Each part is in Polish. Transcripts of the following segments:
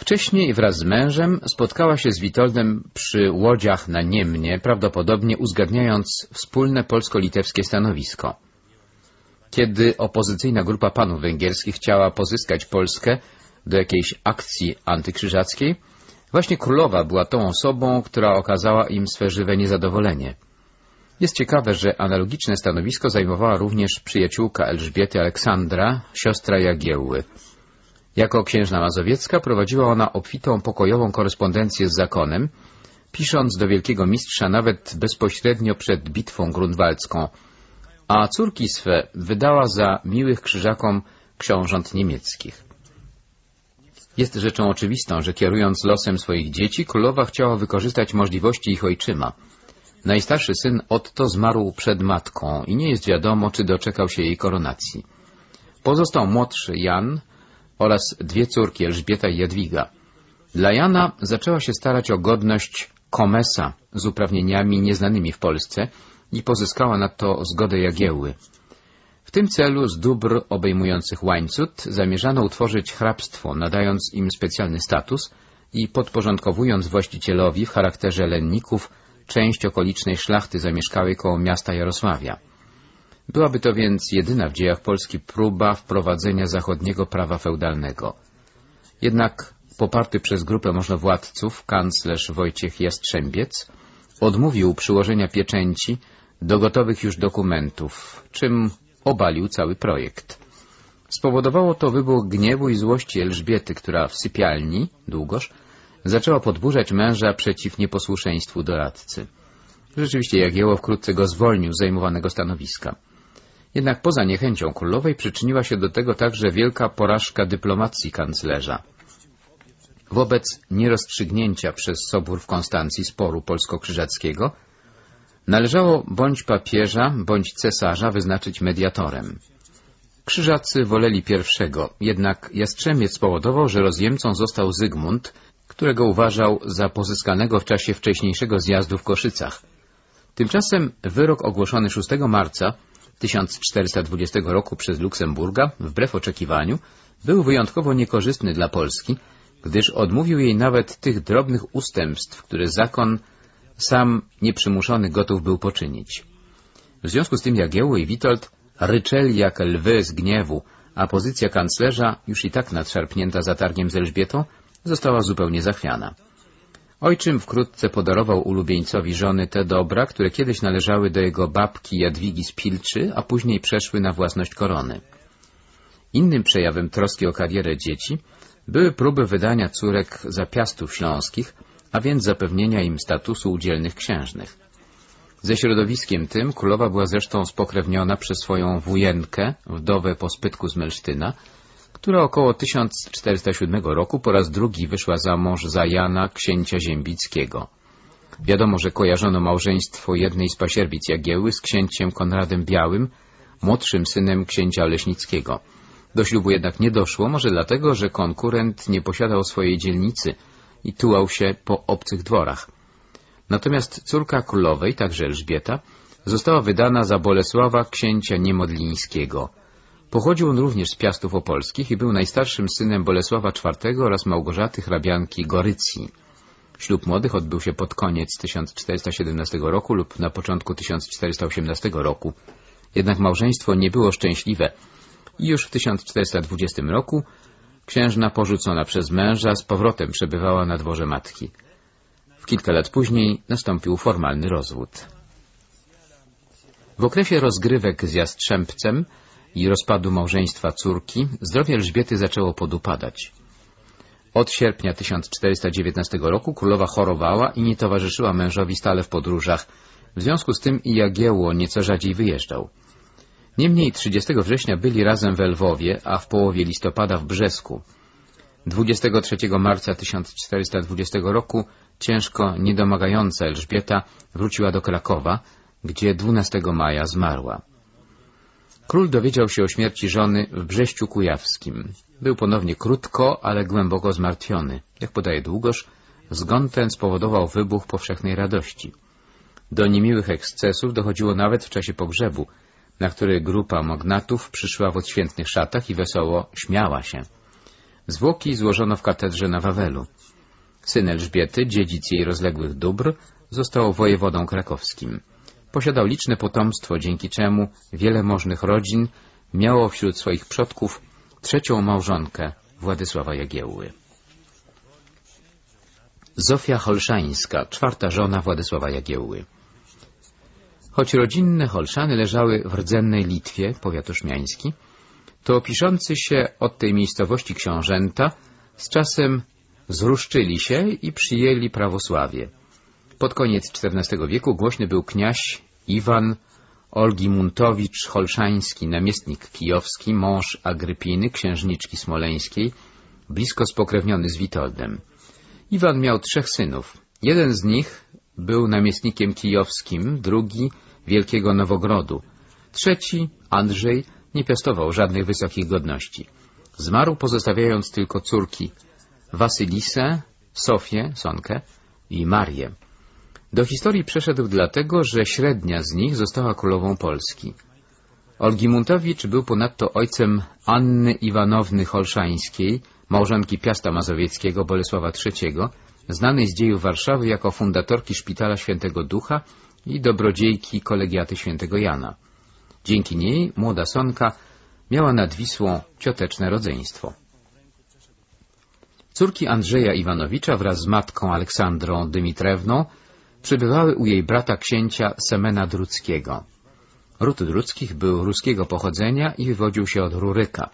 Wcześniej wraz z mężem spotkała się z Witoldem przy łodziach na Niemnie, prawdopodobnie uzgadniając wspólne polsko-litewskie stanowisko. Kiedy opozycyjna grupa panów węgierskich chciała pozyskać Polskę do jakiejś akcji antykrzyżackiej, właśnie królowa była tą osobą, która okazała im swe żywe niezadowolenie. Jest ciekawe, że analogiczne stanowisko zajmowała również przyjaciółka Elżbiety Aleksandra, siostra Jagiełły. Jako księżna mazowiecka prowadziła ona obfitą pokojową korespondencję z zakonem, pisząc do wielkiego mistrza nawet bezpośrednio przed bitwą grunwaldzką, a córki swe wydała za miłych krzyżakom książąt niemieckich. Jest rzeczą oczywistą, że kierując losem swoich dzieci, królowa chciała wykorzystać możliwości ich ojczyma. Najstarszy syn Otto zmarł przed matką i nie jest wiadomo, czy doczekał się jej koronacji. Pozostał młodszy Jan oraz dwie córki Elżbieta i Jadwiga. Dla Jana zaczęła się starać o godność komesa z uprawnieniami nieznanymi w Polsce i pozyskała na to zgodę Jagiełły. W tym celu z dóbr obejmujących łańcut zamierzano utworzyć hrabstwo, nadając im specjalny status i podporządkowując właścicielowi w charakterze lenników część okolicznej szlachty zamieszkałej koło miasta Jarosławia. Byłaby to więc jedyna w dziejach Polski próba wprowadzenia zachodniego prawa feudalnego. Jednak poparty przez grupę możnowładców kanclerz Wojciech Jastrzębiec odmówił przyłożenia pieczęci do gotowych już dokumentów, czym obalił cały projekt. Spowodowało to wybuch gniewu i złości Elżbiety, która w sypialni, długoż, zaczęła podburzać męża przeciw nieposłuszeństwu doradcy. Rzeczywiście Jagiełło wkrótce go zwolnił z zajmowanego stanowiska. Jednak poza niechęcią królowej przyczyniła się do tego także wielka porażka dyplomacji kanclerza. Wobec nierozstrzygnięcia przez Sobór w Konstancji sporu polsko-krzyżackiego należało bądź papieża, bądź cesarza wyznaczyć mediatorem. Krzyżacy woleli pierwszego, jednak Jastrzębiec spowodował, że rozjemcą został Zygmunt, którego uważał za pozyskanego w czasie wcześniejszego zjazdu w Koszycach. Tymczasem wyrok ogłoszony 6 marca 1420 roku przez Luksemburga, wbrew oczekiwaniu, był wyjątkowo niekorzystny dla Polski, gdyż odmówił jej nawet tych drobnych ustępstw, które zakon sam nieprzymuszony gotów był poczynić. W związku z tym Jagiełło i Witold ryczeli jak lwy z gniewu, a pozycja kanclerza, już i tak nadszarpnięta zatargiem z Elżbietą, została zupełnie zachwiana. Ojczym wkrótce podarował ulubieńcowi żony te dobra, które kiedyś należały do jego babki Jadwigi z Pilczy, a później przeszły na własność korony. Innym przejawem troski o karierę dzieci były próby wydania córek za piastów śląskich, a więc zapewnienia im statusu udzielnych księżnych. Ze środowiskiem tym królowa była zresztą spokrewniona przez swoją wujenkę, wdowę po spytku z Melsztyna, która około 1407 roku po raz drugi wyszła za mąż za Jana, księcia ziembickiego. Wiadomo, że kojarzono małżeństwo jednej z pasierbic Jagieły z księciem Konradem Białym, młodszym synem księcia Oleśnickiego. Do ślubu jednak nie doszło, może dlatego, że konkurent nie posiadał swojej dzielnicy i tułał się po obcych dworach. Natomiast córka królowej, także Elżbieta, została wydana za Bolesława księcia Niemodlińskiego — Pochodził on również z Piastów Opolskich i był najstarszym synem Bolesława IV oraz Małgorzaty hrabianki Gorycji. Ślub młodych odbył się pod koniec 1417 roku lub na początku 1418 roku. Jednak małżeństwo nie było szczęśliwe i już w 1420 roku księżna porzucona przez męża z powrotem przebywała na dworze matki. W kilka lat później nastąpił formalny rozwód. W okresie rozgrywek z Jastrzębcem i rozpadu małżeństwa córki, zdrowie Elżbiety zaczęło podupadać. Od sierpnia 1419 roku królowa chorowała i nie towarzyszyła mężowi stale w podróżach, w związku z tym i Jagiełło nieco rzadziej wyjeżdżał. Niemniej 30 września byli razem w Lwowie, a w połowie listopada w Brzesku. 23 marca 1420 roku ciężko niedomagająca Elżbieta wróciła do Krakowa, gdzie 12 maja zmarła. Król dowiedział się o śmierci żony w Brześciu Kujawskim. Był ponownie krótko, ale głęboko zmartwiony. Jak podaje Długosz, zgon ten spowodował wybuch powszechnej radości. Do niemiłych ekscesów dochodziło nawet w czasie pogrzebu, na który grupa magnatów przyszła w odświętnych szatach i wesoło śmiała się. Zwłoki złożono w katedrze na Wawelu. Syn Elżbiety, dziedzic jej rozległych dóbr, został wojewodą krakowskim. Posiadał liczne potomstwo, dzięki czemu wiele możnych rodzin miało wśród swoich przodków trzecią małżonkę Władysława Jagiełły. Zofia Holszańska, czwarta żona Władysława Jagiełły. Choć rodzinne Holszany leżały w rdzennej Litwie, powiat oszmiański, to piszący się od tej miejscowości książęta z czasem zruszczyli się i przyjęli prawosławie. Pod koniec XIV wieku głośny był kniaź Iwan Olgimuntowicz Holszański, namiestnik kijowski, mąż Agrypiny, księżniczki smoleńskiej, blisko spokrewniony z Witoldem. Iwan miał trzech synów. Jeden z nich był namiestnikiem kijowskim, drugi Wielkiego Nowogrodu. Trzeci, Andrzej, nie piastował żadnych wysokich godności. Zmarł pozostawiając tylko córki Wasylisę, Sofię, Sonkę i Marię. Do historii przeszedł dlatego, że średnia z nich została królową Polski. Olgimuntowicz był ponadto ojcem Anny Iwanowny Holszańskiej, małżonki Piasta Mazowieckiego Bolesława III, znanej z dziejów Warszawy jako fundatorki Szpitala Świętego Ducha i dobrodziejki kolegiaty Świętego Jana. Dzięki niej młoda Sonka miała nad Wisłą cioteczne rodzeństwo. Córki Andrzeja Iwanowicza wraz z matką Aleksandrą Dymitrewną przybywały u jej brata księcia Semena Druckiego. Ród Druckich był ruskiego pochodzenia i wywodził się od Ruryka.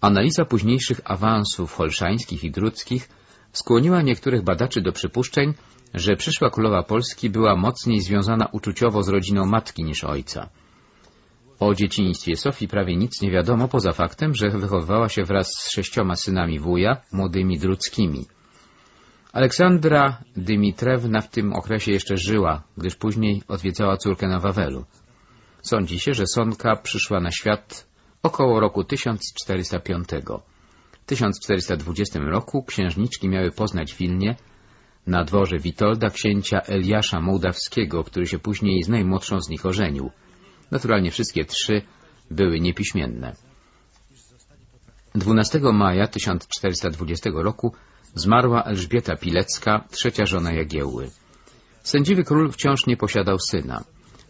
Analiza późniejszych awansów holszańskich i druckich skłoniła niektórych badaczy do przypuszczeń, że przyszła królowa Polski była mocniej związana uczuciowo z rodziną matki niż ojca. O dzieciństwie Sofii prawie nic nie wiadomo, poza faktem, że wychowywała się wraz z sześcioma synami wuja, młodymi druckimi. Aleksandra Dymitrewna w tym okresie jeszcze żyła, gdyż później odwiedzała córkę na Wawelu. Sądzi się, że Sonka przyszła na świat około roku 1405. W 1420 roku księżniczki miały poznać Wilnie na dworze Witolda księcia Eliasza Mołdawskiego, który się później z najmłodszą z nich ożenił. Naturalnie wszystkie trzy były niepiśmienne. 12 maja 1420 roku zmarła Elżbieta Pilecka, trzecia żona Jagiełły. Sędziwy król wciąż nie posiadał syna,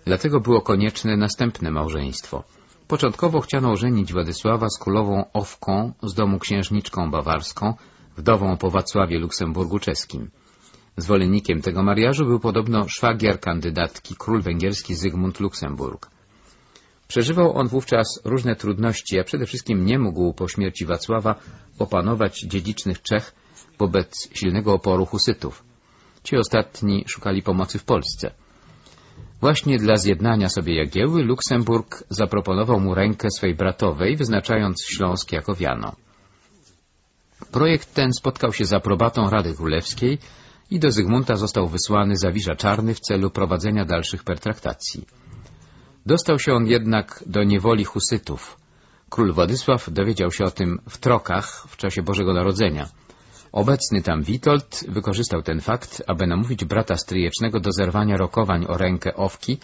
dlatego było konieczne następne małżeństwo. Początkowo chciano ożenić Władysława z królową Owką z domu księżniczką bawarską, wdową po Wacławie Luksemburgu czeskim. Zwolennikiem tego mariażu był podobno szwagier kandydatki, król węgierski Zygmunt Luksemburg. Przeżywał on wówczas różne trudności, a przede wszystkim nie mógł po śmierci Wacława opanować dziedzicznych Czech wobec silnego oporu husytów. Ci ostatni szukali pomocy w Polsce. Właśnie dla zjednania sobie Jagieły Luksemburg zaproponował mu rękę swej bratowej, wyznaczając Śląsk jako wiano. Projekt ten spotkał się z aprobatą Rady Królewskiej i do Zygmunta został wysłany Zawisza Czarny w celu prowadzenia dalszych pertraktacji. Dostał się on jednak do niewoli husytów. Król Władysław dowiedział się o tym w Trokach w czasie Bożego Narodzenia. Obecny tam Witold wykorzystał ten fakt, aby namówić brata stryjecznego do zerwania rokowań o rękę Owki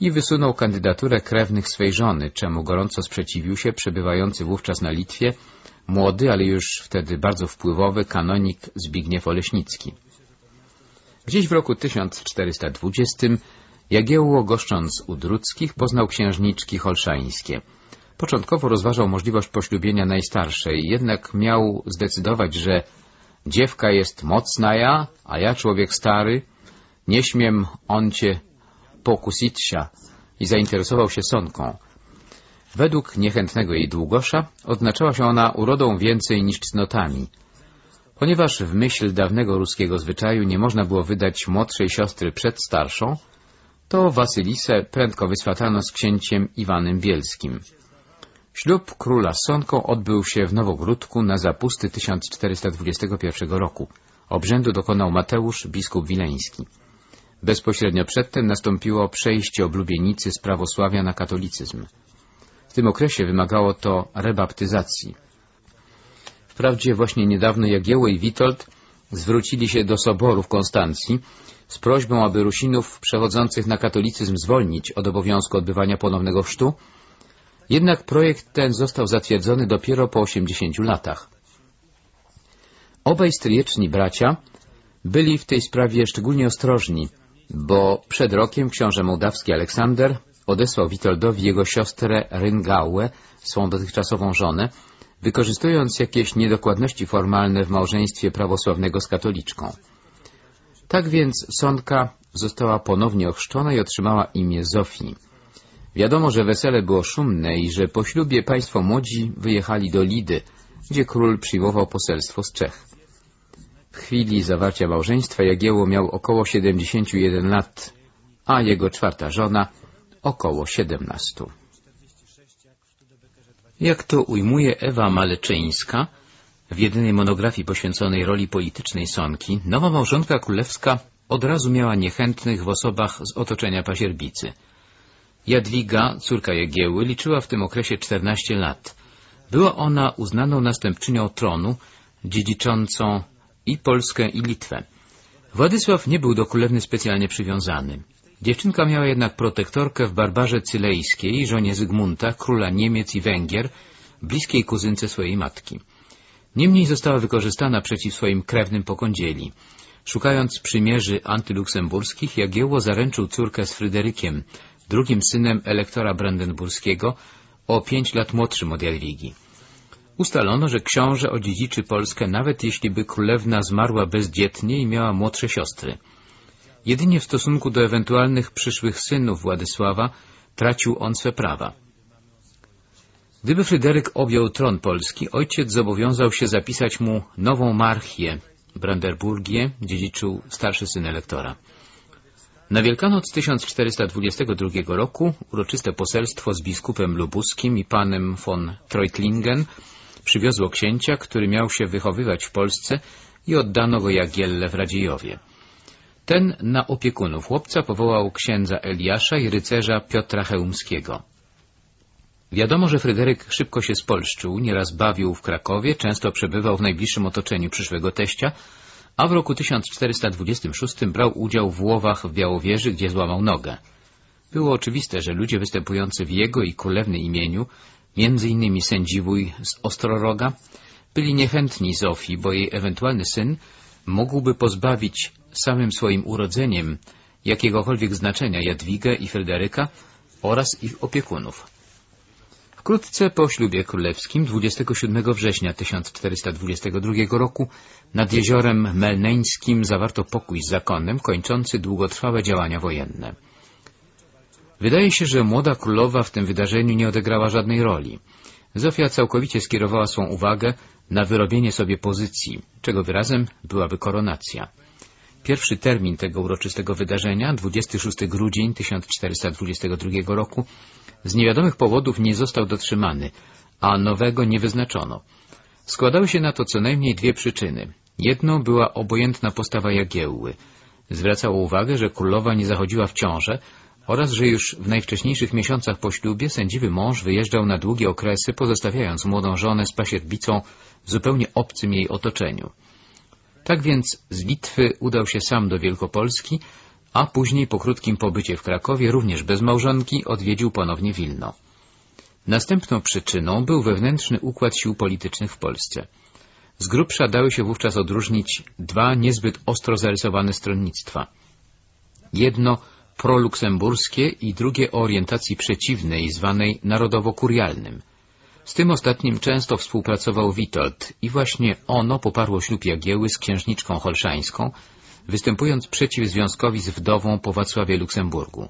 i wysunął kandydaturę krewnych swej żony, czemu gorąco sprzeciwił się przebywający wówczas na Litwie młody, ale już wtedy bardzo wpływowy kanonik Zbigniew Oleśnicki. Gdzieś w roku 1420 Jagiełło, goszcząc u Druckich, poznał księżniczki holszańskie. Początkowo rozważał możliwość poślubienia najstarszej, jednak miał zdecydować, że dziewka jest mocna ja, a ja człowiek stary, nie śmiem on cię pokusitsia i zainteresował się Sonką. Według niechętnego jej długosza odznaczała się ona urodą więcej niż cnotami. Ponieważ w myśl dawnego ruskiego zwyczaju nie można było wydać młodszej siostry przed starszą, to Wasylisę prędko wyswatano z księciem Iwanem Bielskim. Ślub króla z Sonką odbył się w Nowogródku na zapusty 1421 roku. Obrzędu dokonał Mateusz, biskup wileński. Bezpośrednio przedtem nastąpiło przejście oblubienicy z prawosławia na katolicyzm. W tym okresie wymagało to rebaptyzacji. Wprawdzie właśnie niedawno Jagiełło i Witold zwrócili się do soboru w Konstancji z prośbą, aby Rusinów przechodzących na katolicyzm zwolnić od obowiązku odbywania ponownego chrztu, jednak projekt ten został zatwierdzony dopiero po 80 latach. Obaj stryjeczni bracia byli w tej sprawie szczególnie ostrożni, bo przed rokiem książę mołdawski Aleksander odesłał Witoldowi jego siostrę Ryngałę, swą dotychczasową żonę, wykorzystując jakieś niedokładności formalne w małżeństwie prawosławnego z katoliczką. Tak więc Sonka została ponownie ochrzczona i otrzymała imię Zofii. Wiadomo, że wesele było szumne i że po ślubie państwo młodzi wyjechali do Lidy, gdzie król przyjmował poselstwo z Czech. W chwili zawarcia małżeństwa Jagiełło miał około 71 lat, a jego czwarta żona około 17. Jak to ujmuje Ewa Maleczyńska, w jedynej monografii poświęconej roli politycznej Sonki, nowa małżonka królewska od razu miała niechętnych w osobach z otoczenia pasierbicy. Jadwiga, córka Jagieły, liczyła w tym okresie 14 lat. Była ona uznaną następczynią tronu, dziedziczącą i Polskę, i Litwę. Władysław nie był do królewny specjalnie przywiązany. Dziewczynka miała jednak protektorkę w Barbarze Cylejskiej, żonie Zygmunta, króla Niemiec i Węgier, bliskiej kuzynce swojej matki. Niemniej została wykorzystana przeciw swoim krewnym pokądzieli. Szukając przymierzy antyluksemburskich, Jagiełło zaręczył córkę z Fryderykiem, drugim synem elektora brandenburskiego, o pięć lat młodszym od Jadwigi. Ustalono, że książę odziedziczy Polskę, nawet jeśli by królewna zmarła bezdzietnie i miała młodsze siostry. Jedynie w stosunku do ewentualnych przyszłych synów Władysława tracił on swe prawa. Gdyby Fryderyk objął tron Polski, ojciec zobowiązał się zapisać mu nową marchię, Brandenburgię, dziedziczył starszy syn elektora. Na Wielkanoc 1422 roku uroczyste poselstwo z biskupem lubuskim i panem von Treutlingen przywiozło księcia, który miał się wychowywać w Polsce i oddano go Jagielle w Radziejowie. Ten na opiekunów chłopca powołał księdza Eliasza i rycerza Piotra Chełmskiego. Wiadomo, że Fryderyk szybko się spolszczył, nieraz bawił w Krakowie, często przebywał w najbliższym otoczeniu przyszłego teścia, a w roku 1426 brał udział w łowach w Białowieży, gdzie złamał nogę. Było oczywiste, że ludzie występujący w jego i królewny imieniu, innymi sędziwój z Ostroroga, byli niechętni Zofii, bo jej ewentualny syn mógłby pozbawić samym swoim urodzeniem jakiegokolwiek znaczenia Jadwigę i Fryderyka oraz ich opiekunów. Wkrótce po ślubie królewskim 27 września 1422 roku nad jeziorem Melneńskim zawarto pokój z zakonem kończący długotrwałe działania wojenne. Wydaje się, że młoda królowa w tym wydarzeniu nie odegrała żadnej roli. Zofia całkowicie skierowała swą uwagę na wyrobienie sobie pozycji, czego wyrazem byłaby koronacja. Pierwszy termin tego uroczystego wydarzenia, 26 grudzień 1422 roku, z niewiadomych powodów nie został dotrzymany, a nowego nie wyznaczono. Składały się na to co najmniej dwie przyczyny. Jedną była obojętna postawa Jagiełły. Zwracało uwagę, że królowa nie zachodziła w ciążę oraz że już w najwcześniejszych miesiącach po ślubie sędziwy mąż wyjeżdżał na długie okresy, pozostawiając młodą żonę z pasierbicą w zupełnie obcym jej otoczeniu. Tak więc z Litwy udał się sam do Wielkopolski, a później po krótkim pobycie w Krakowie, również bez małżonki, odwiedził ponownie Wilno. Następną przyczyną był wewnętrzny układ sił politycznych w Polsce. Z grubsza dały się wówczas odróżnić dwa niezbyt ostro zarysowane stronnictwa. Jedno proluksemburskie i drugie o orientacji przeciwnej, zwanej narodowo-kurialnym. Z tym ostatnim często współpracował Witold i właśnie ono poparło ślub Jagieły z księżniczką holszańską, występując przeciw związkowi z wdową po Wacławie Luksemburgu.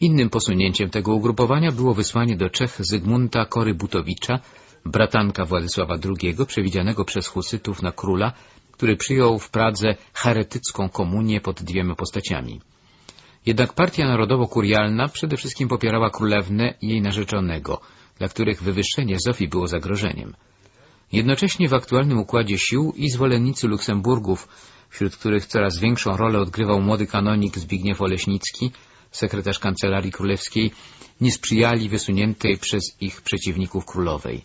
Innym posunięciem tego ugrupowania było wysłanie do Czech Zygmunta Korybutowicza, bratanka Władysława II, przewidzianego przez Husytów na króla, który przyjął w Pradze heretycką komunię pod dwiema postaciami. Jednak partia narodowo-kurialna przede wszystkim popierała królewnę i jej narzeczonego, dla których wywyższenie Zofii było zagrożeniem. Jednocześnie w aktualnym układzie sił i zwolennicy Luksemburgów wśród których coraz większą rolę odgrywał młody kanonik Zbigniew Oleśnicki, sekretarz Kancelarii Królewskiej, nie sprzyjali wysuniętej przez ich przeciwników królowej.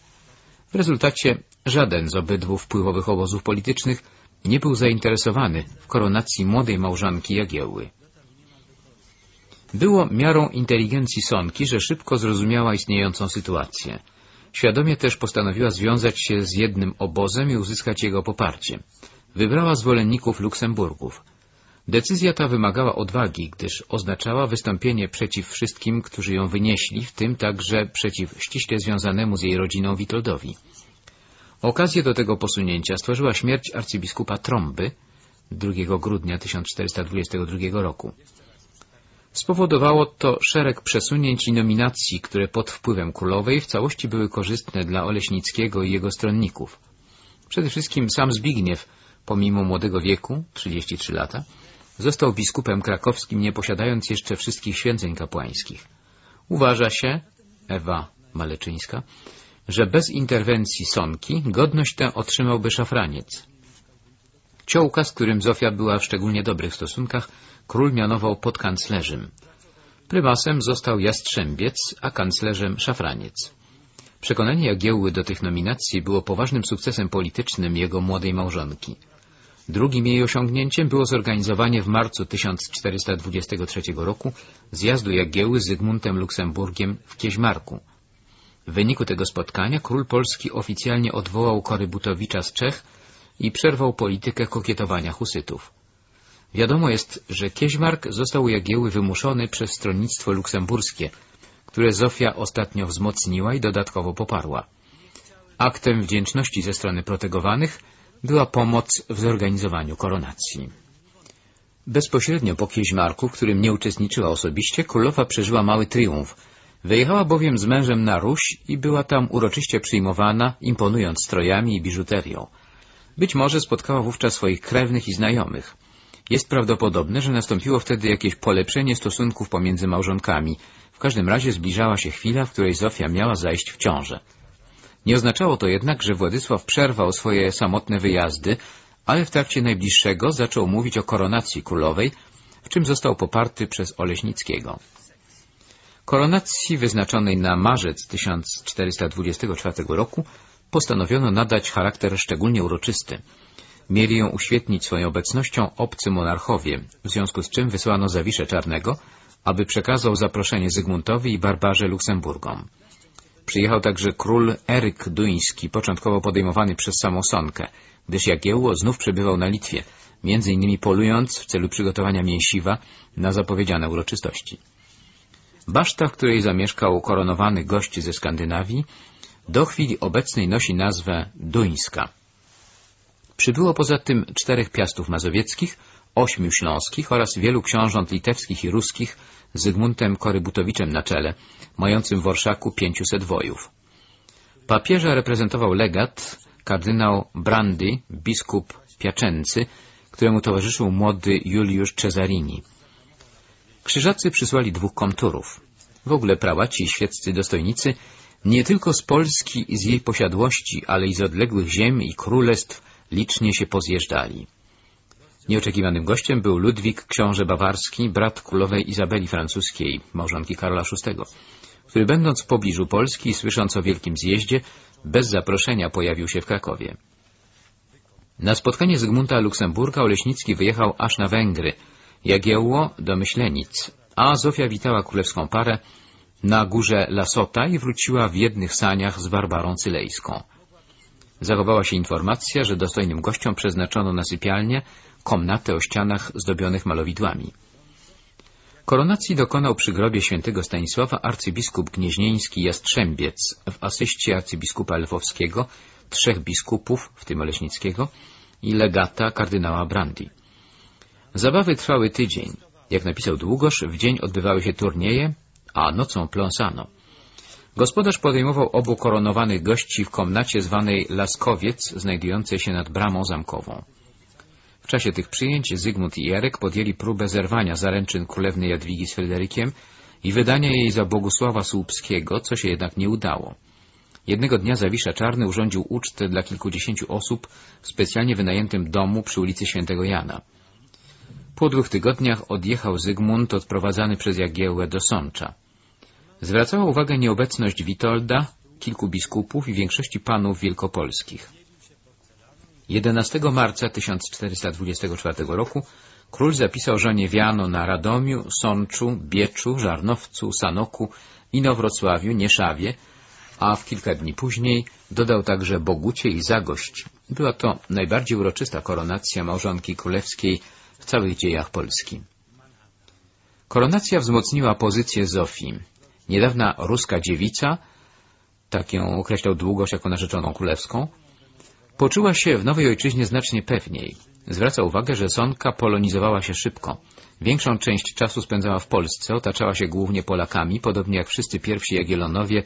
W rezultacie żaden z obydwu wpływowych obozów politycznych nie był zainteresowany w koronacji młodej małżonki Jagiełły. Było miarą inteligencji Sonki, że szybko zrozumiała istniejącą sytuację. Świadomie też postanowiła związać się z jednym obozem i uzyskać jego poparcie. Wybrała zwolenników Luksemburgów. Decyzja ta wymagała odwagi, gdyż oznaczała wystąpienie przeciw wszystkim, którzy ją wynieśli, w tym także przeciw ściśle związanemu z jej rodziną Witoldowi. Okazję do tego posunięcia stworzyła śmierć arcybiskupa Tromby 2 grudnia 1422 roku. Spowodowało to szereg przesunięć i nominacji, które pod wpływem królowej w całości były korzystne dla Oleśnickiego i jego stronników. Przede wszystkim sam Zbigniew, pomimo młodego wieku, 33 lata, został biskupem krakowskim, nie posiadając jeszcze wszystkich święceń kapłańskich. Uważa się, Ewa Maleczyńska, że bez interwencji Sonki godność tę otrzymałby szafraniec. Ciołka, z którym Zofia była w szczególnie dobrych stosunkach, król mianował podkanclerzem. Prymasem został Jastrzębiec, a kanclerzem Szafraniec. Przekonanie Jagiełły do tych nominacji było poważnym sukcesem politycznym jego młodej małżonki. Drugim jej osiągnięciem było zorganizowanie w marcu 1423 roku zjazdu Jagieły z Zygmuntem Luksemburgiem w Kieźmarku. W wyniku tego spotkania król polski oficjalnie odwołał Korybutowicza z Czech i przerwał politykę kokietowania husytów. Wiadomo jest, że Kieźmark został Jagieły wymuszony przez stronnictwo luksemburskie, które Zofia ostatnio wzmocniła i dodatkowo poparła. Aktem wdzięczności ze strony protegowanych była pomoc w zorganizowaniu koronacji. Bezpośrednio po Kieźmarku, w którym nie uczestniczyła osobiście, królowa przeżyła mały triumf. Wyjechała bowiem z mężem na Ruś i była tam uroczyście przyjmowana, imponując strojami i biżuterią. Być może spotkała wówczas swoich krewnych i znajomych. Jest prawdopodobne, że nastąpiło wtedy jakieś polepszenie stosunków pomiędzy małżonkami. W każdym razie zbliżała się chwila, w której Zofia miała zajść w ciążę. Nie oznaczało to jednak, że Władysław przerwał swoje samotne wyjazdy, ale w trakcie najbliższego zaczął mówić o koronacji królowej, w czym został poparty przez Oleśnickiego. Koronacji wyznaczonej na marzec 1424 roku postanowiono nadać charakter szczególnie uroczysty. Mieli ją uświetnić swoją obecnością obcy monarchowie, w związku z czym wysłano Zawiszę Czarnego, aby przekazał zaproszenie Zygmuntowi i Barbarze Luksemburgom. Przyjechał także król Eryk Duński, początkowo podejmowany przez samą Sonkę, gdyż Jagiełło znów przebywał na Litwie, między innymi polując w celu przygotowania mięsiwa na zapowiedziane uroczystości. Baszta, w której zamieszkał koronowany gość ze Skandynawii, do chwili obecnej nosi nazwę Duńska. Przybyło poza tym czterech piastów mazowieckich, ośmiu śląskich oraz wielu książąt litewskich i ruskich z Zygmuntem Korybutowiczem na czele, mającym w Orszaku pięciuset wojów. Papieża reprezentował legat, kardynał Brandy, biskup Piaczęcy, któremu towarzyszył młody Juliusz Cesarini. Krzyżacy przysłali dwóch komturów. W ogóle prałaci i świeccy dostojnicy nie tylko z Polski i z jej posiadłości, ale i z odległych ziem i królestw licznie się pozjeżdżali. Nieoczekiwanym gościem był Ludwik, książę bawarski, brat królowej Izabeli Francuskiej, małżonki Karola VI, który będąc w pobliżu Polski i słysząc o wielkim zjeździe, bez zaproszenia pojawił się w Krakowie. Na spotkanie Zygmunta Luksemburga Oleśnicki wyjechał aż na Węgry, Jagiełło do Myślenic, a Zofia witała królewską parę na górze Lasota i wróciła w jednych saniach z Barbarą Cylejską. Zachowała się informacja, że dostojnym gościom przeznaczono na sypialnię komnatę o ścianach zdobionych malowidłami. Koronacji dokonał przy grobie świętego Stanisława arcybiskup gnieźnieński Jastrzębiec w asyście arcybiskupa lwowskiego, trzech biskupów, w tym Oleśnickiego, i legata kardynała Brandi. Zabawy trwały tydzień. Jak napisał Długosz, w dzień odbywały się turnieje, a nocą pląsano. Gospodarz podejmował obu koronowanych gości w komnacie zwanej Laskowiec, znajdującej się nad bramą zamkową. W czasie tych przyjęć Zygmunt i Jarek podjęli próbę zerwania zaręczyn królewnej Jadwigi z Fryderykiem i wydania jej za Bogusława Słupskiego, co się jednak nie udało. Jednego dnia Zawisza Czarny urządził ucztę dla kilkudziesięciu osób w specjalnie wynajętym domu przy ulicy Świętego Jana. Po dwóch tygodniach odjechał Zygmunt odprowadzany przez Jagiełłę do Sącza. Zwracała uwagę nieobecność Witolda, kilku biskupów i większości panów wielkopolskich. 11 marca 1424 roku król zapisał żonie Wiano na Radomiu, Sączu, Bieczu, Żarnowcu, Sanoku, Inowrocławiu, Nieszawie a w kilka dni później dodał także Bogucie i Zagość. Była to najbardziej uroczysta koronacja małżonki królewskiej w całych dziejach Polski. Koronacja wzmocniła pozycję Zofii. Niedawna ruska dziewica, tak ją określał Długosz jako narzeczoną królewską, poczuła się w nowej ojczyźnie znacznie pewniej. Zwraca uwagę, że Sonka polonizowała się szybko. Większą część czasu spędzała w Polsce, otaczała się głównie Polakami, podobnie jak wszyscy pierwsi Jagiellonowie.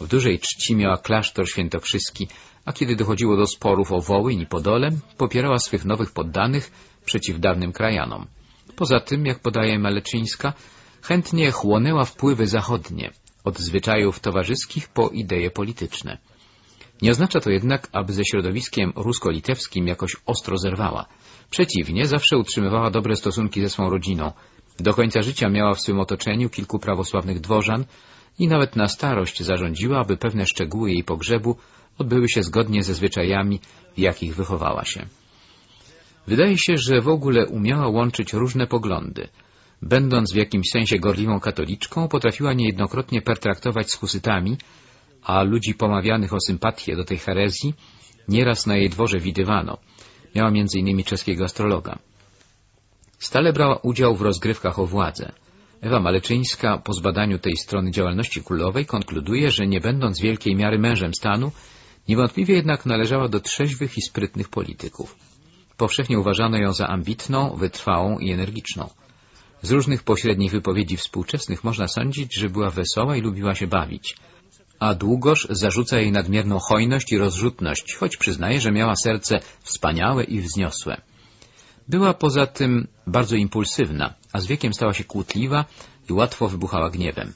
W dużej czci miała klasztor świętokrzyski, a kiedy dochodziło do sporów o Wołyń i Podole, popierała swych nowych poddanych przeciw dawnym krajanom. Poza tym, jak podaje Maleczyńska, chętnie chłonęła wpływy zachodnie, od zwyczajów towarzyskich po idee polityczne. Nie oznacza to jednak, aby ze środowiskiem rusko-litewskim jakoś ostro zerwała. Przeciwnie, zawsze utrzymywała dobre stosunki ze swą rodziną. Do końca życia miała w swym otoczeniu kilku prawosławnych dworzan i nawet na starość zarządziła, aby pewne szczegóły jej pogrzebu odbyły się zgodnie ze zwyczajami, w jakich wychowała się. Wydaje się, że w ogóle umiała łączyć różne poglądy. Będąc w jakimś sensie gorliwą katoliczką, potrafiła niejednokrotnie pertraktować z husytami, a ludzi pomawianych o sympatię do tej herezji nieraz na jej dworze widywano. Miała innymi czeskiego astrologa. Stale brała udział w rozgrywkach o władzę. Ewa Maleczyńska po zbadaniu tej strony działalności królowej konkluduje, że nie będąc wielkiej miary mężem stanu, niewątpliwie jednak należała do trzeźwych i sprytnych polityków. Powszechnie uważano ją za ambitną, wytrwałą i energiczną. Z różnych pośrednich wypowiedzi współczesnych można sądzić, że była wesoła i lubiła się bawić. A Długosz zarzuca jej nadmierną hojność i rozrzutność, choć przyznaje, że miała serce wspaniałe i wzniosłe. Była poza tym bardzo impulsywna, a z wiekiem stała się kłótliwa i łatwo wybuchała gniewem.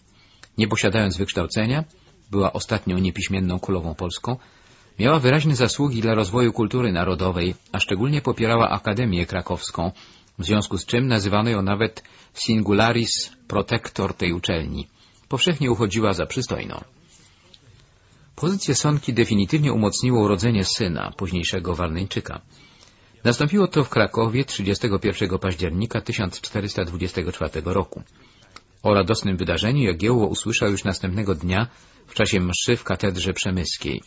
Nie posiadając wykształcenia, była ostatnią niepiśmienną królową polską, miała wyraźne zasługi dla rozwoju kultury narodowej, a szczególnie popierała Akademię Krakowską, w związku z czym nazywano ją nawet singularis protector tej uczelni. Powszechnie uchodziła za przystojną. Pozycję Sonki definitywnie umocniło urodzenie syna, późniejszego Walneńczyka. Nastąpiło to w Krakowie 31 października 1424 roku. O radosnym wydarzeniu Jagiełło usłyszał już następnego dnia w czasie mszy w katedrze przemyskiej.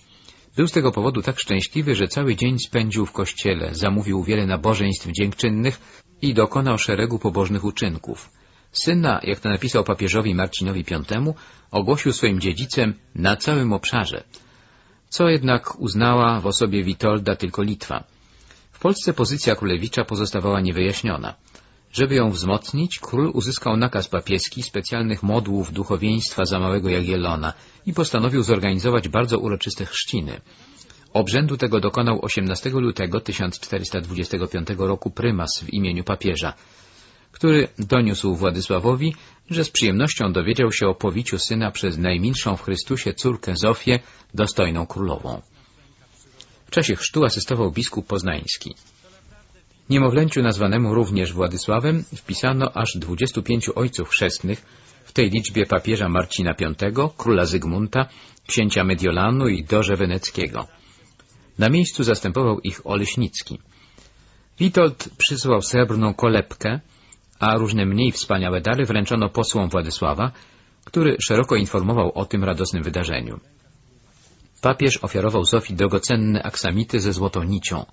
Był z tego powodu tak szczęśliwy, że cały dzień spędził w kościele, zamówił wiele nabożeństw dziękczynnych i dokonał szeregu pobożnych uczynków. Syna, jak to napisał papieżowi Marcinowi V, ogłosił swoim dziedzicem na całym obszarze, co jednak uznała w osobie Witolda tylko Litwa. W Polsce pozycja królewicza pozostawała niewyjaśniona. Żeby ją wzmocnić, król uzyskał nakaz papieski specjalnych modłów duchowieństwa za Małego Jagiellona i postanowił zorganizować bardzo uroczyste chrzciny. Obrzędu tego dokonał 18 lutego 1425 roku prymas w imieniu papieża, który doniósł Władysławowi, że z przyjemnością dowiedział się o powiciu syna przez najmilszą w Chrystusie córkę Zofię, dostojną królową. W czasie chrztu asystował biskup poznański. Niemowlęciu nazwanemu również Władysławem wpisano aż 25 ojców chrzestnych, w tej liczbie papieża Marcina V, króla Zygmunta, księcia Mediolanu i Dorze Weneckiego. Na miejscu zastępował ich Oleśnicki. Witold przysłał srebrną kolebkę, a różne mniej wspaniałe dary wręczono posłom Władysława, który szeroko informował o tym radosnym wydarzeniu. Papież ofiarował Zofii drogocenne aksamity ze złotą nicią.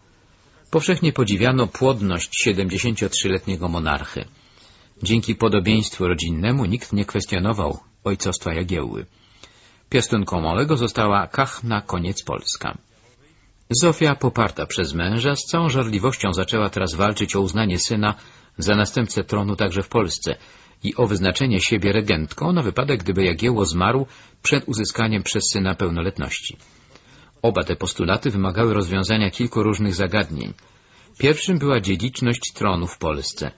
Powszechnie podziwiano płodność 73-letniego monarchy. Dzięki podobieństwu rodzinnemu nikt nie kwestionował ojcostwa Jagiełły. Piastunką małego została Kachna Koniec Polska. Zofia, poparta przez męża, z całą żarliwością zaczęła teraz walczyć o uznanie syna za następcę tronu także w Polsce i o wyznaczenie siebie regentką na wypadek, gdyby Jagiełło zmarł przed uzyskaniem przez syna pełnoletności. Oba te postulaty wymagały rozwiązania kilku różnych zagadnień. Pierwszym była dziedziczność tronu w Polsce.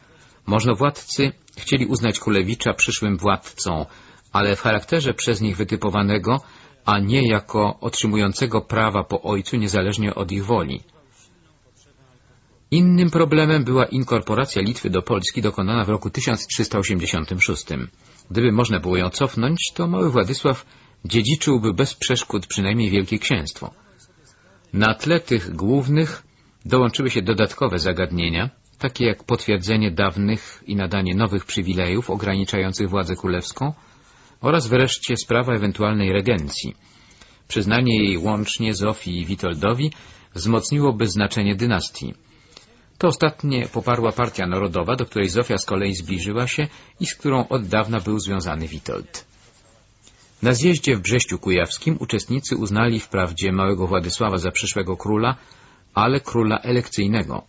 Możnowładcy chcieli uznać Kulewicza przyszłym władcą, ale w charakterze przez nich wytypowanego, a nie jako otrzymującego prawa po ojcu niezależnie od ich woli. Innym problemem była inkorporacja Litwy do Polski dokonana w roku 1386. Gdyby można było ją cofnąć, to mały Władysław dziedziczyłby bez przeszkód przynajmniej Wielkie Księstwo. Na tle tych głównych dołączyły się dodatkowe zagadnienia, takie jak potwierdzenie dawnych i nadanie nowych przywilejów ograniczających władzę królewską oraz wreszcie sprawa ewentualnej regencji. Przyznanie jej łącznie Zofii i Witoldowi wzmocniłoby znaczenie dynastii. To ostatnie poparła Partia Narodowa, do której Zofia z kolei zbliżyła się i z którą od dawna był związany Witold. Na zjeździe w Brześciu Kujawskim uczestnicy uznali wprawdzie małego Władysława za przyszłego króla, ale króla elekcyjnego.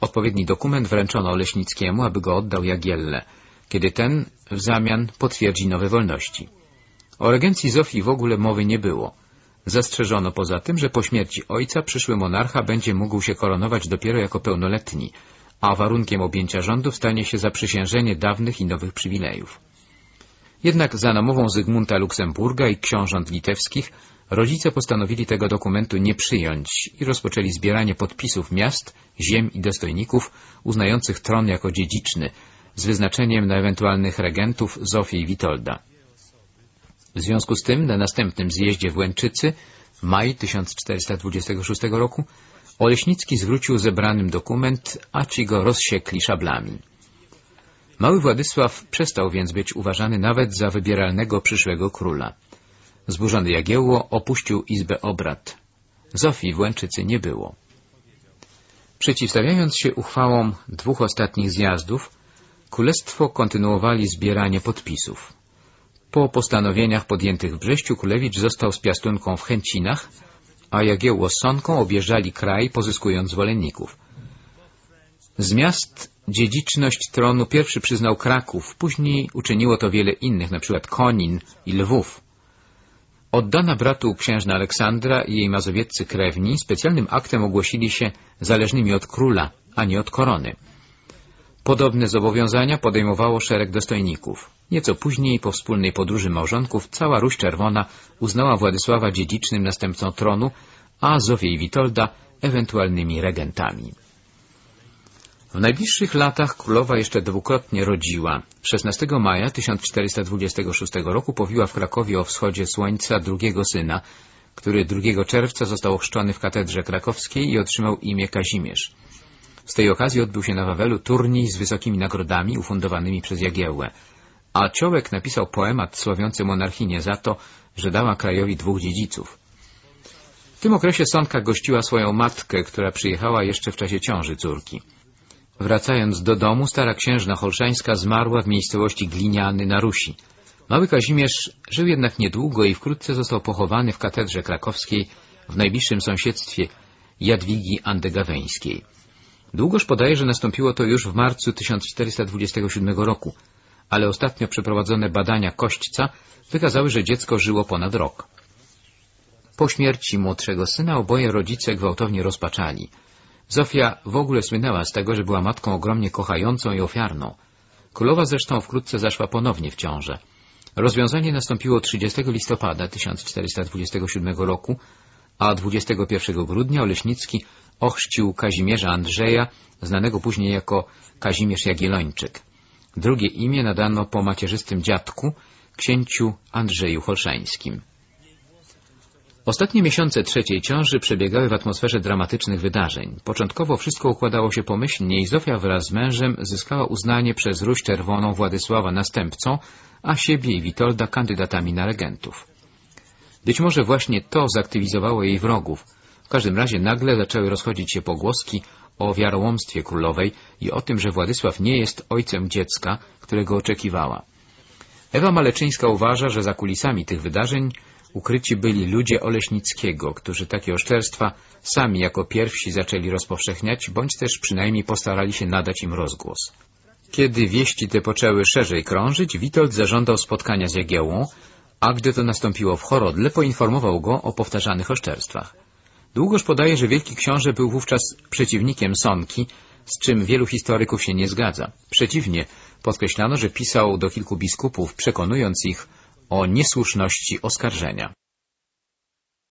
Odpowiedni dokument wręczono Oleśnickiemu, aby go oddał Jagielle, kiedy ten w zamian potwierdzi nowe wolności. O regencji Zofii w ogóle mowy nie było. Zastrzeżono poza tym, że po śmierci ojca przyszły monarcha będzie mógł się koronować dopiero jako pełnoletni, a warunkiem objęcia rządów stanie się zaprzysiężenie dawnych i nowych przywilejów. Jednak za namową Zygmunta Luksemburga i książąt litewskich rodzice postanowili tego dokumentu nie przyjąć i rozpoczęli zbieranie podpisów miast, ziem i dostojników uznających tron jako dziedziczny, z wyznaczeniem na ewentualnych regentów Zofię i Witolda. W związku z tym na następnym zjeździe w Łęczycy, maj 1426 roku, Oleśnicki zwrócił zebranym dokument, a ci go rozsiekli szablami. Mały Władysław przestał więc być uważany nawet za wybieralnego przyszłego króla. Zburzony Jagiełło opuścił izbę obrad. Zofii w Łęczycy nie było. Przeciwstawiając się uchwałom dwóch ostatnich zjazdów, Królestwo kontynuowali zbieranie podpisów. Po postanowieniach podjętych w Brześciu Kulewicz został z piastunką w Chęcinach, a Jagiełło z Sonką objeżdżali kraj, pozyskując zwolenników. Z miast dziedziczność tronu pierwszy przyznał Kraków, później uczyniło to wiele innych, np. Konin i Lwów. Oddana bratu księżna Aleksandra i jej mazowieccy krewni specjalnym aktem ogłosili się zależnymi od króla, a nie od korony. Podobne zobowiązania podejmowało szereg dostojników. Nieco później, po wspólnej podróży małżonków, cała Ruś Czerwona uznała Władysława dziedzicznym następcą tronu, a Zofię i Witolda ewentualnymi regentami. W najbliższych latach królowa jeszcze dwukrotnie rodziła. 16 maja 1426 roku powiła w Krakowie o wschodzie słońca drugiego syna, który 2 czerwca został ochrzczony w katedrze krakowskiej i otrzymał imię Kazimierz. Z tej okazji odbył się na Wawelu turniej z wysokimi nagrodami ufundowanymi przez Jagiełłę, a Ciołek napisał poemat sławiący monarchinię za to, że dała krajowi dwóch dziedziców. W tym okresie Sonka gościła swoją matkę, która przyjechała jeszcze w czasie ciąży córki. Wracając do domu, stara księżna Holszańska zmarła w miejscowości Gliniany na Rusi. Mały Kazimierz żył jednak niedługo i wkrótce został pochowany w katedrze krakowskiej w najbliższym sąsiedztwie Jadwigi Andegaweńskiej. Długoż podaje, że nastąpiło to już w marcu 1427 roku, ale ostatnio przeprowadzone badania kośćca wykazały, że dziecko żyło ponad rok. Po śmierci młodszego syna oboje rodzice gwałtownie rozpaczali. Zofia w ogóle słynęła z tego, że była matką ogromnie kochającą i ofiarną. Królowa zresztą wkrótce zaszła ponownie w ciążę. Rozwiązanie nastąpiło 30 listopada 1427 roku, a 21 grudnia Oleśnicki ochrzcił Kazimierza Andrzeja, znanego później jako Kazimierz Jagiellończyk. Drugie imię nadano po macierzystym dziadku, księciu Andrzeju Holszańskim. Ostatnie miesiące trzeciej ciąży przebiegały w atmosferze dramatycznych wydarzeń. Początkowo wszystko układało się pomyślnie i Zofia wraz z mężem zyskała uznanie przez Ruś Czerwoną Władysława następcą, a siebie i Witolda kandydatami na regentów. Być może właśnie to zaktywizowało jej wrogów. W każdym razie nagle zaczęły rozchodzić się pogłoski o wiarołomstwie królowej i o tym, że Władysław nie jest ojcem dziecka, którego oczekiwała. Ewa Maleczyńska uważa, że za kulisami tych wydarzeń ukryci byli ludzie Oleśnickiego, którzy takie oszczerstwa sami jako pierwsi zaczęli rozpowszechniać, bądź też przynajmniej postarali się nadać im rozgłos. Kiedy wieści te poczęły szerzej krążyć, Witold zażądał spotkania z Jagiełłą, a gdy to nastąpiło w Chorodle, poinformował go o powtarzanych oszczerstwach. Długoż podaje, że wielki książę był wówczas przeciwnikiem Sonki, z czym wielu historyków się nie zgadza. Przeciwnie, podkreślano, że pisał do kilku biskupów, przekonując ich o niesłuszności oskarżenia.